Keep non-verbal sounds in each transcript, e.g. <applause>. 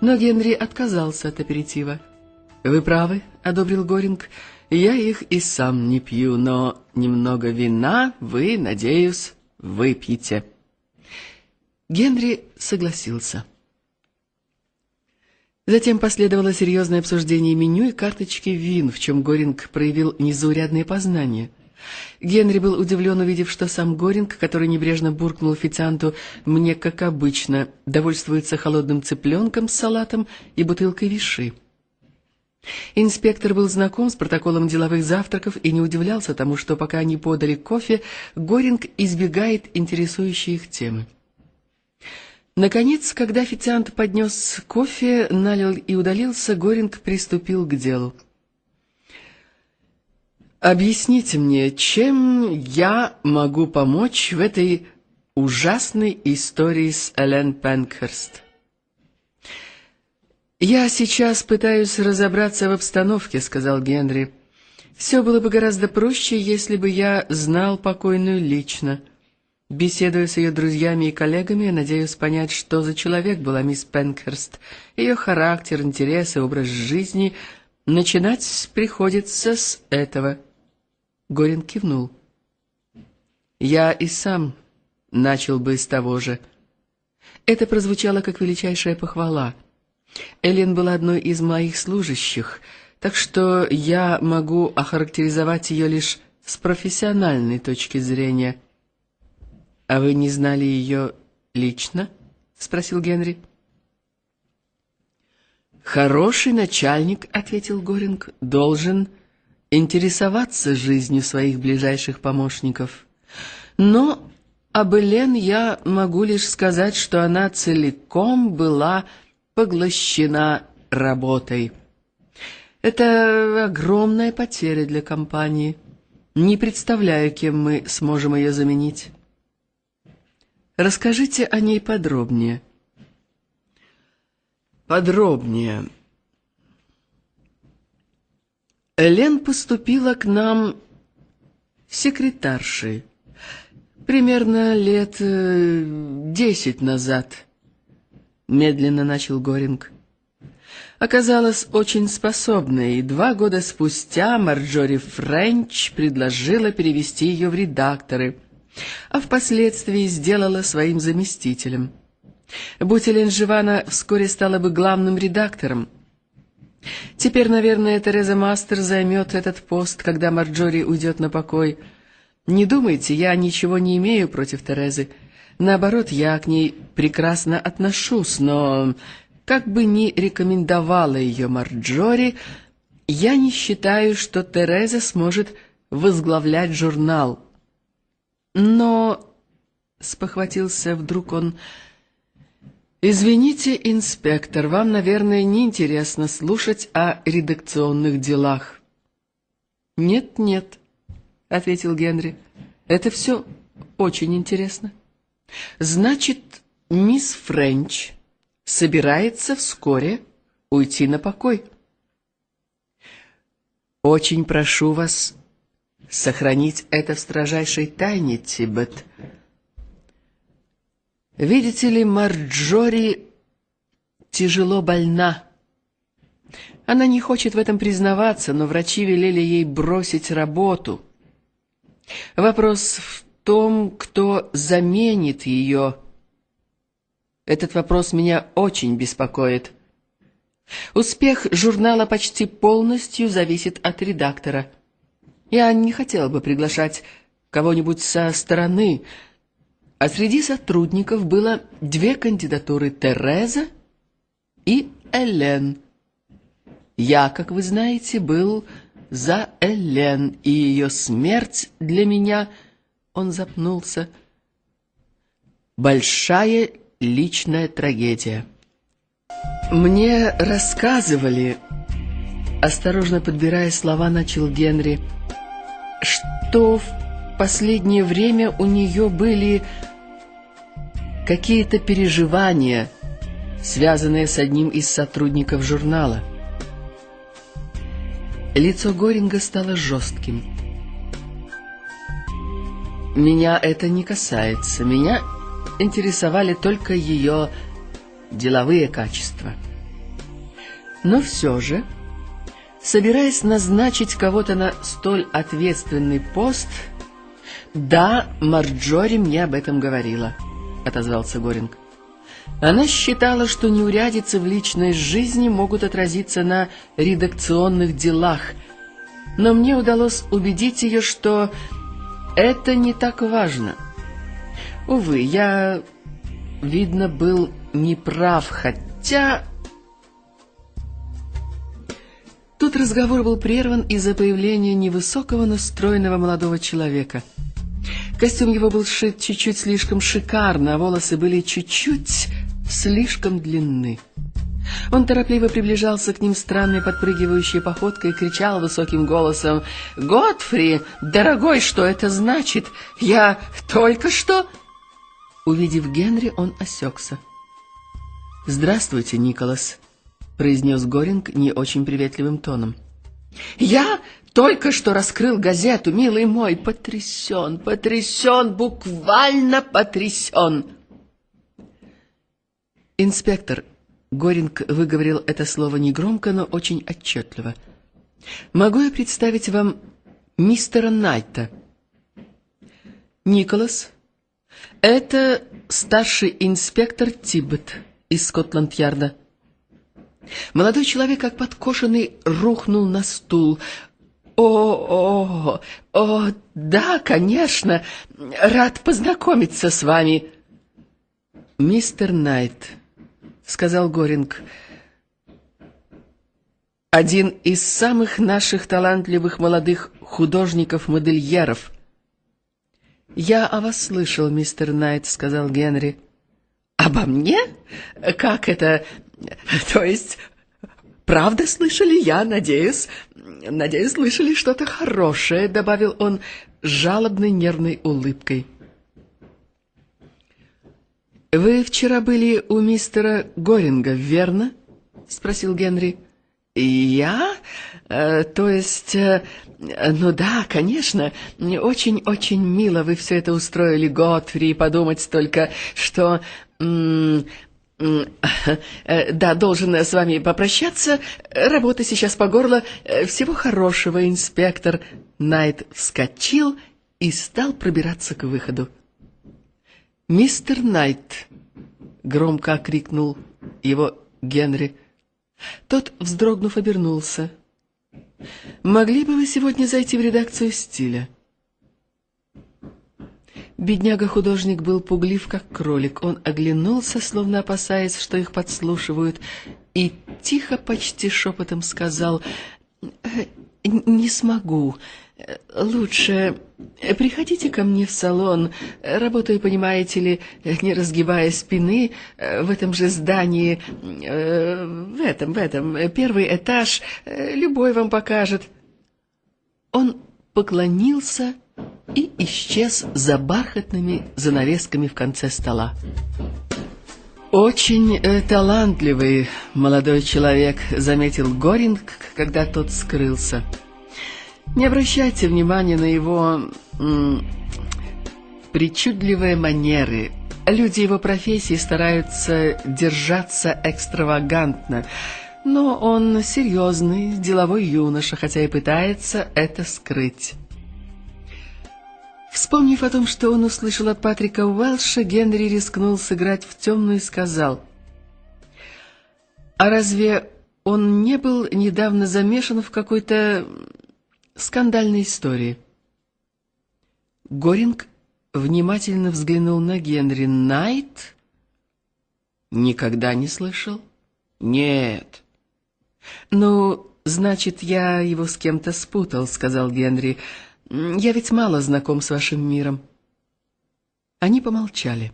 Но Генри отказался от аперитива. «Вы правы», — одобрил Горинг, — «я их и сам не пью, но немного вина вы, надеюсь, выпьете». Генри согласился. Затем последовало серьезное обсуждение меню и карточки вин, в чем Горинг проявил незаурядные познания. Генри был удивлен, увидев, что сам Горинг, который небрежно буркнул официанту «мне, как обычно», довольствуется холодным цыпленком с салатом и бутылкой виши. Инспектор был знаком с протоколом деловых завтраков и не удивлялся тому, что пока они подали кофе, Горинг избегает интересующей их темы. Наконец, когда официант поднес кофе, налил и удалился, Горинг приступил к делу. «Объясните мне, чем я могу помочь в этой ужасной истории с Элен Пенкхерст?» «Я сейчас пытаюсь разобраться в обстановке», — сказал Генри. «Все было бы гораздо проще, если бы я знал покойную лично». Беседуя с ее друзьями и коллегами, я надеюсь понять, что за человек была мисс Пенкерст, ее характер, интересы, образ жизни. Начинать приходится с этого. Горин кивнул. Я и сам начал бы с того же. Это прозвучало как величайшая похвала. Эллен была одной из моих служащих, так что я могу охарактеризовать ее лишь с профессиональной точки зрения — «А вы не знали ее лично?» — спросил Генри. «Хороший начальник», — ответил Горинг, — «должен интересоваться жизнью своих ближайших помощников. Но об Элен я могу лишь сказать, что она целиком была поглощена работой. Это огромная потеря для компании. Не представляю, кем мы сможем ее заменить». Расскажите о ней подробнее. Подробнее. Элен поступила к нам секретаршей примерно лет э, десять назад, медленно начал Горинг. Оказалась очень способной, и два года спустя Марджори Френч предложила перевести ее в редакторы – а впоследствии сделала своим заместителем. Будь Элен жива, она вскоре стала бы главным редактором. Теперь, наверное, Тереза Мастер займет этот пост, когда Марджори уйдет на покой. Не думайте, я ничего не имею против Терезы. Наоборот, я к ней прекрасно отношусь, но как бы ни рекомендовала ее Марджори, я не считаю, что Тереза сможет возглавлять журнал. Но, — спохватился вдруг он, — извините, инспектор, вам, наверное, неинтересно слушать о редакционных делах. Нет, нет, — ответил Генри, — это все очень интересно. Значит, мисс Френч собирается вскоре уйти на покой. Очень прошу вас сохранить это в строжайшей тайне, Тибет. Видите ли, Марджори тяжело больна. Она не хочет в этом признаваться, но врачи велели ей бросить работу. Вопрос в том, кто заменит ее. Этот вопрос меня очень беспокоит. Успех журнала почти полностью зависит от редактора — я не хотела бы приглашать кого-нибудь со стороны, а среди сотрудников было две кандидатуры — Тереза и Элен. Я, как вы знаете, был за Элен, и ее смерть для меня, он запнулся, большая личная трагедия. Мне рассказывали, осторожно подбирая слова, начал Генри, — что в последнее время у нее были какие-то переживания, связанные с одним из сотрудников журнала. Лицо Горинга стало жестким. «Меня это не касается. Меня интересовали только ее деловые качества». Но все же, собираясь назначить кого-то на столь ответственный пост, «Да, Марджори мне об этом говорила», — отозвался Горинг. Она считала, что неурядицы в личной жизни могут отразиться на редакционных делах, но мне удалось убедить ее, что это не так важно. Увы, я, видно, был неправ, хотя... Тут разговор был прерван из-за появления невысокого, но стройного молодого человека. Костюм его был сшит чуть-чуть слишком шикарно, а волосы были чуть-чуть слишком длинны. Он торопливо приближался к ним странной подпрыгивающей походкой и кричал высоким голосом «Готфри, дорогой, что это значит? Я только что...» Увидев Генри, он осекся. «Здравствуйте, Николас», — произнес Горинг не очень приветливым тоном. «Я только что раскрыл газету, милый мой, потрясен, потрясен, буквально потрясен!» «Инспектор», — Горинг выговорил это слово негромко, но очень отчетливо, — «могу я представить вам мистера Найта?» «Николас, это старший инспектор Тиббет из Скотланд-Ярда». Молодой человек, как подкошенный, рухнул на стул. «О, о, о, да, конечно, рад познакомиться с вами». «Мистер Найт», сказал Горинг. Один из самых наших талантливых молодых художников-модельеров. «Я о вас слышал, мистер Найт», — сказал Генри. «Обо мне? Как это? <laughs> То есть, правда слышали я, надеюсь? Надеюсь, слышали что-то хорошее», — добавил он жалобной нервной улыбкой. «Вы вчера были у мистера Горинга, верно?» — спросил Генри. «Я? Э, то есть... Э, ну да, конечно. Очень-очень мило вы все это устроили, Готфри, подумать только, что... М э, да, должен с вами попрощаться. Работа сейчас по горло. Всего хорошего, инспектор. Найт вскочил и стал пробираться к выходу. «Мистер Найт!» — громко окрикнул его Генри. Тот, вздрогнув, обернулся. «Могли бы вы сегодня зайти в редакцию стиля?» Бедняга-художник был пуглив, как кролик. Он оглянулся, словно опасаясь, что их подслушивают, и тихо, почти шепотом сказал «Э, «Не смогу. Лучше приходите ко мне в салон. Работаю, понимаете ли, не разгибая спины, в этом же здании, э, в этом, в этом, первый этаж, любой вам покажет. Он поклонился и исчез за бархатными занавесками в конце стола. «Очень э, талантливый молодой человек», — заметил Горинг, когда тот скрылся. Не обращайте внимания на его м, причудливые манеры. Люди его профессии стараются держаться экстравагантно, но он серьезный, деловой юноша, хотя и пытается это скрыть. Вспомнив о том, что он услышал от Патрика Уэлша, Генри рискнул сыграть в темную и сказал, «А разве он не был недавно замешан в какой-то скандальной истории. Горинг внимательно взглянул на Генри. Найт? Никогда не слышал? Нет. Ну, значит, я его с кем-то спутал, сказал Генри. Я ведь мало знаком с вашим миром. Они помолчали.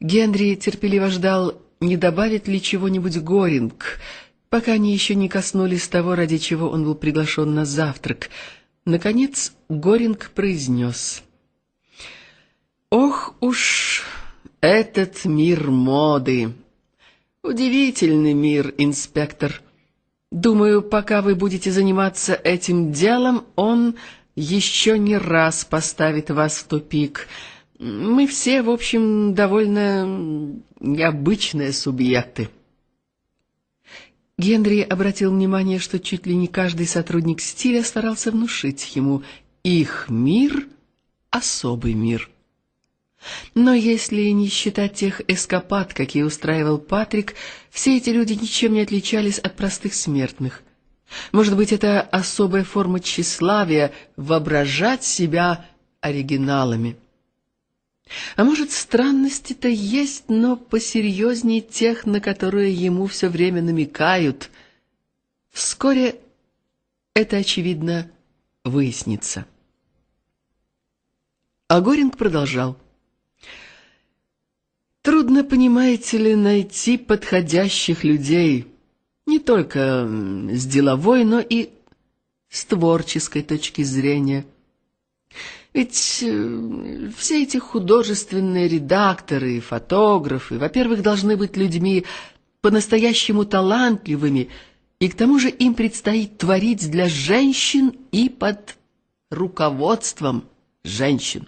Генри терпеливо ждал, не добавит ли чего-нибудь Горинг, пока они еще не коснулись того, ради чего он был приглашен на завтрак. Наконец Горинг произнес. «Ох уж этот мир моды! Удивительный мир, инспектор. Думаю, пока вы будете заниматься этим делом, он еще не раз поставит вас в тупик. Мы все, в общем, довольно необычные субъекты». Генри обратил внимание, что чуть ли не каждый сотрудник стиля старался внушить ему их мир — особый мир. Но если не считать тех эскапад, какие устраивал Патрик, все эти люди ничем не отличались от простых смертных. Может быть, это особая форма тщеславия — воображать себя оригиналами. А может, странности-то есть, но посерьезнее тех, на которые ему все время намекают. Вскоре это, очевидно, выяснится. А Горинг продолжал. Трудно, понимаете ли, найти подходящих людей, только с деловой, но и с творческой точки зрения. Ведь э, все эти художественные редакторы и фотографы, во-первых, должны быть людьми по-настоящему талантливыми, и к тому же им предстоит творить для женщин и под руководством женщин.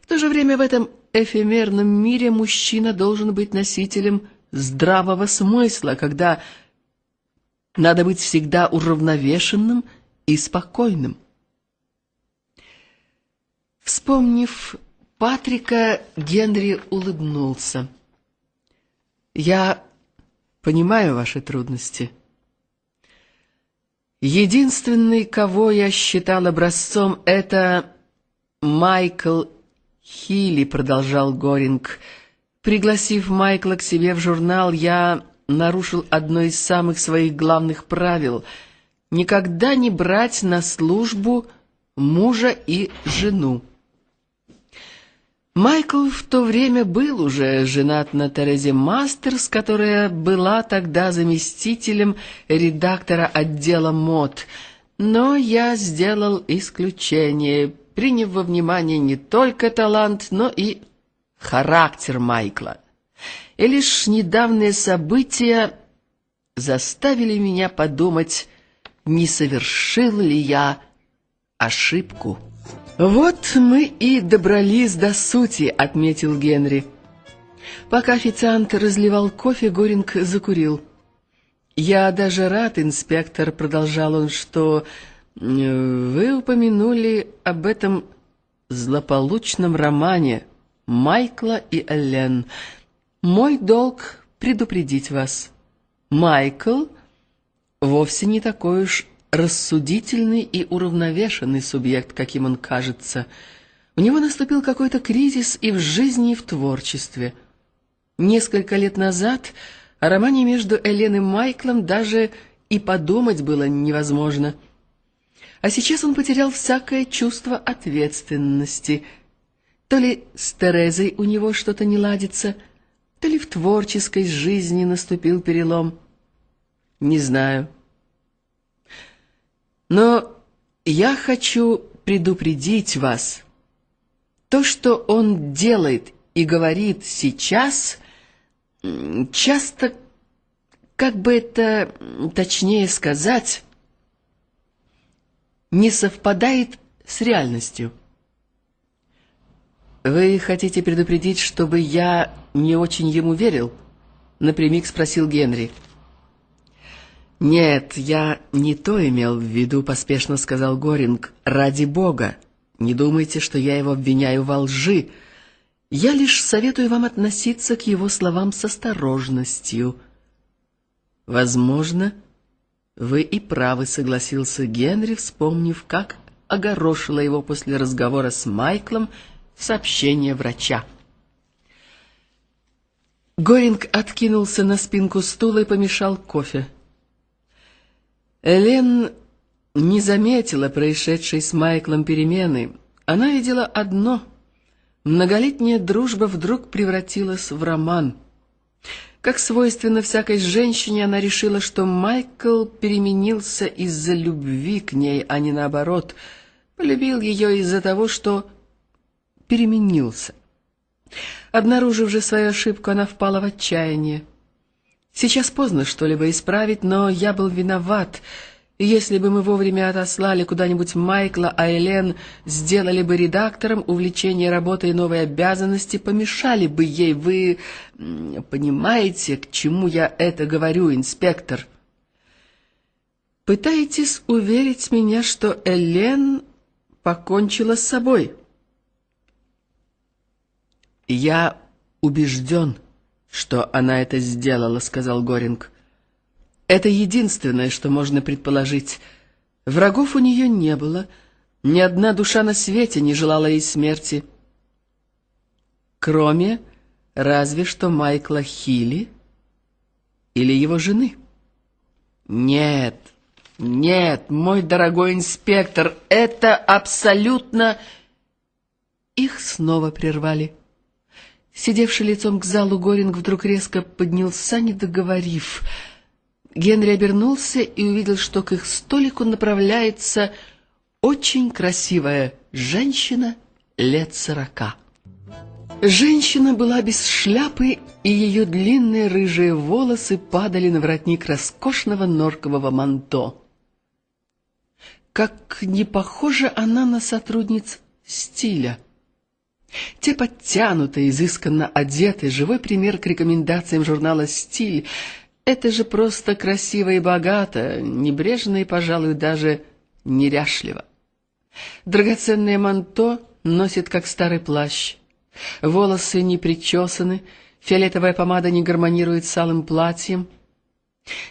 В то же время в этом эфемерном мире мужчина должен быть носителем здравого смысла, когда надо быть всегда уравновешенным и спокойным. Вспомнив Патрика, Генри улыбнулся. «Я понимаю ваши трудности. Единственный, кого я считал образцом, это Майкл Хилли, продолжал Горинг. Пригласив Майкла к себе в журнал, я нарушил одно из самых своих главных правил — никогда не брать на службу мужа и жену. Майкл в то время был уже женат на Терезе Мастерс, которая была тогда заместителем редактора отдела мод, но я сделал исключение — приняв во внимание не только талант, но и характер Майкла. И лишь недавние события заставили меня подумать, не совершил ли я ошибку. «Вот мы и добрались до сути», — отметил Генри. Пока официант разливал кофе, Горинг закурил. «Я даже рад, инспектор», — продолжал он, — «что вы упомянули об этом злополучном романе Майкла и Эллен. Мой долг предупредить вас. Майкл вовсе не такой уж рассудительный и уравновешенный субъект, каким он кажется. У него наступил какой-то кризис и в жизни, и в творчестве. Несколько лет назад о романе между Элен и Майклом даже и подумать было невозможно – а сейчас он потерял всякое чувство ответственности. То ли с Терезой у него что-то не ладится, то ли в творческой жизни наступил перелом. Не знаю. Но я хочу предупредить вас. То, что он делает и говорит сейчас, часто, как бы это точнее сказать, не совпадает с реальностью. «Вы хотите предупредить, чтобы я не очень ему верил?» — напрямик спросил Генри. «Нет, я не то имел в виду», — поспешно сказал Горинг. «Ради бога, не думайте, что я его обвиняю во лжи. Я лишь советую вам относиться к его словам с осторожностью. Возможно, — «Вы и правы», — согласился Генри, вспомнив, как огорошило его после разговора с Майклом сообщение врача. Горинг откинулся на спинку стула и помешал кофе. Элен не заметила происшедшей с Майклом перемены. Она видела одно — многолетняя дружба вдруг превратилась в роман — как свойственно всякой женщине, она решила, что Майкл переменился из-за любви к ней, а не наоборот. Полюбил ее из-за того, что переменился. Обнаружив же свою ошибку, она впала в отчаяние. Сейчас поздно что-либо исправить, но я был виноват. Если бы мы вовремя отослали куда-нибудь Майкла, а Элен сделали бы редактором, увлечение работой и новые обязанности помешали бы ей. Вы понимаете, к чему я это говорю, инспектор? Пытаетесь уверить меня, что Элен покончила с собой? Я убежден, что она это сделала, сказал Горинг. Это единственное, что можно предположить. Врагов у нее не было, ни одна душа на свете не желала ей смерти. Кроме разве что Майкла Хилли или его жены. Нет, нет, мой дорогой инспектор, это абсолютно... Их снова прервали. Сидевший лицом к залу Горинг вдруг резко поднялся, не договорив. Генри обернулся и увидел, что к их столику направляется очень красивая женщина лет сорока. Женщина была без шляпы, и ее длинные рыжие волосы падали на воротник роскошного норкового манто. Как не похожа она на сотрудниц стиля. Те подтянутые, изысканно одетые, живой пример к рекомендациям журнала «Стиль», это же просто красиво и богато, небрежно и, пожалуй, даже неряшливо. Драгоценное манто носит, как старый плащ. Волосы не причесаны, фиолетовая помада не гармонирует с алым платьем.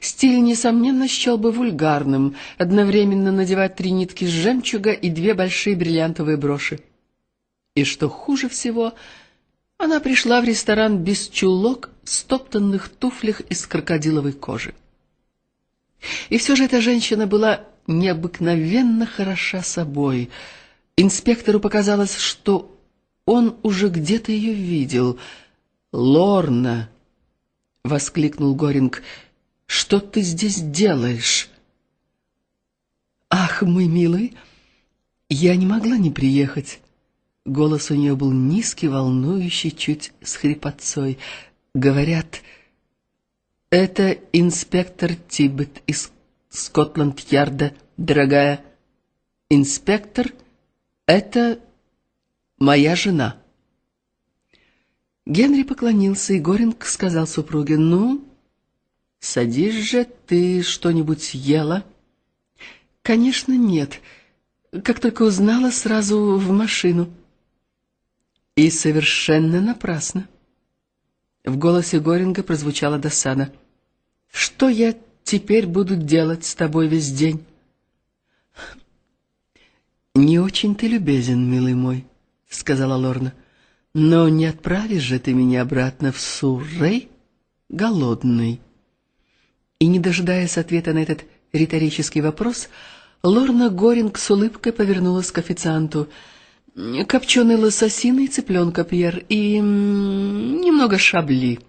Стиль, несомненно, счел бы вульгарным одновременно надевать три нитки с жемчуга и две большие бриллиантовые броши. И что хуже всего — она пришла в ресторан без чулок, в стоптанных туфлях из крокодиловой кожи. И все же эта женщина была необыкновенно хороша собой. Инспектору показалось, что он уже где-то ее видел. «Лорна!» — воскликнул Горинг. «Что ты здесь делаешь?» «Ах, мой милый, я не могла не приехать. Голос у нее был низкий, волнующий, чуть с хрипотцой. Говорят, это инспектор Тибет из Скотланд-Ярда, дорогая. Инспектор, это моя жена. Генри поклонился, и Горинг сказал супруге, «Ну, садись же, ты что-нибудь ела?» «Конечно, нет. Как только узнала, сразу в машину». И совершенно напрасно. В голосе Горинга прозвучала досада. «Что я теперь буду делать с тобой весь день?» «Не очень ты любезен, милый мой», — сказала Лорна. «Но не отправишь же ты меня обратно в Суррей голодный». И, не дожидаясь ответа на этот риторический вопрос, Лорна Горинг с улыбкой повернулась к официанту — копченый лососины и цыпленка, Пьер, и немного шабли.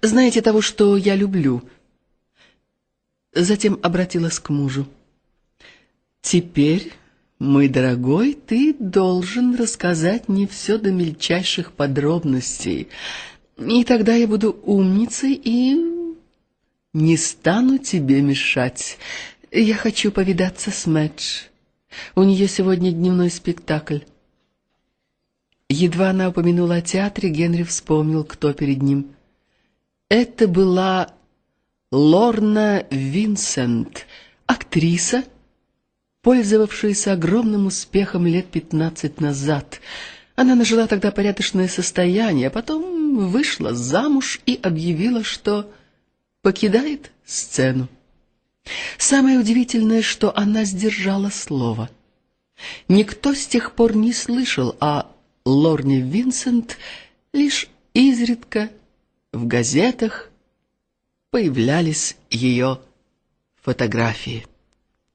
Знаете того, что я люблю?» Затем обратилась к мужу. «Теперь, мой дорогой, ты должен рассказать мне все до мельчайших подробностей, и тогда я буду умницей и не стану тебе мешать. Я хочу повидаться с Мэтч». У нее сегодня дневной спектакль. Едва она упомянула о театре, Генри вспомнил, кто перед ним. Это была Лорна Винсент, актриса, пользовавшаяся огромным успехом лет пятнадцать назад. Она нажила тогда порядочное состояние, а потом вышла замуж и объявила, что покидает сцену. Самое удивительное, что она сдержала слово. Никто с тех пор не слышал о Лорне Винсент, лишь изредка в газетах появлялись ее фотографии.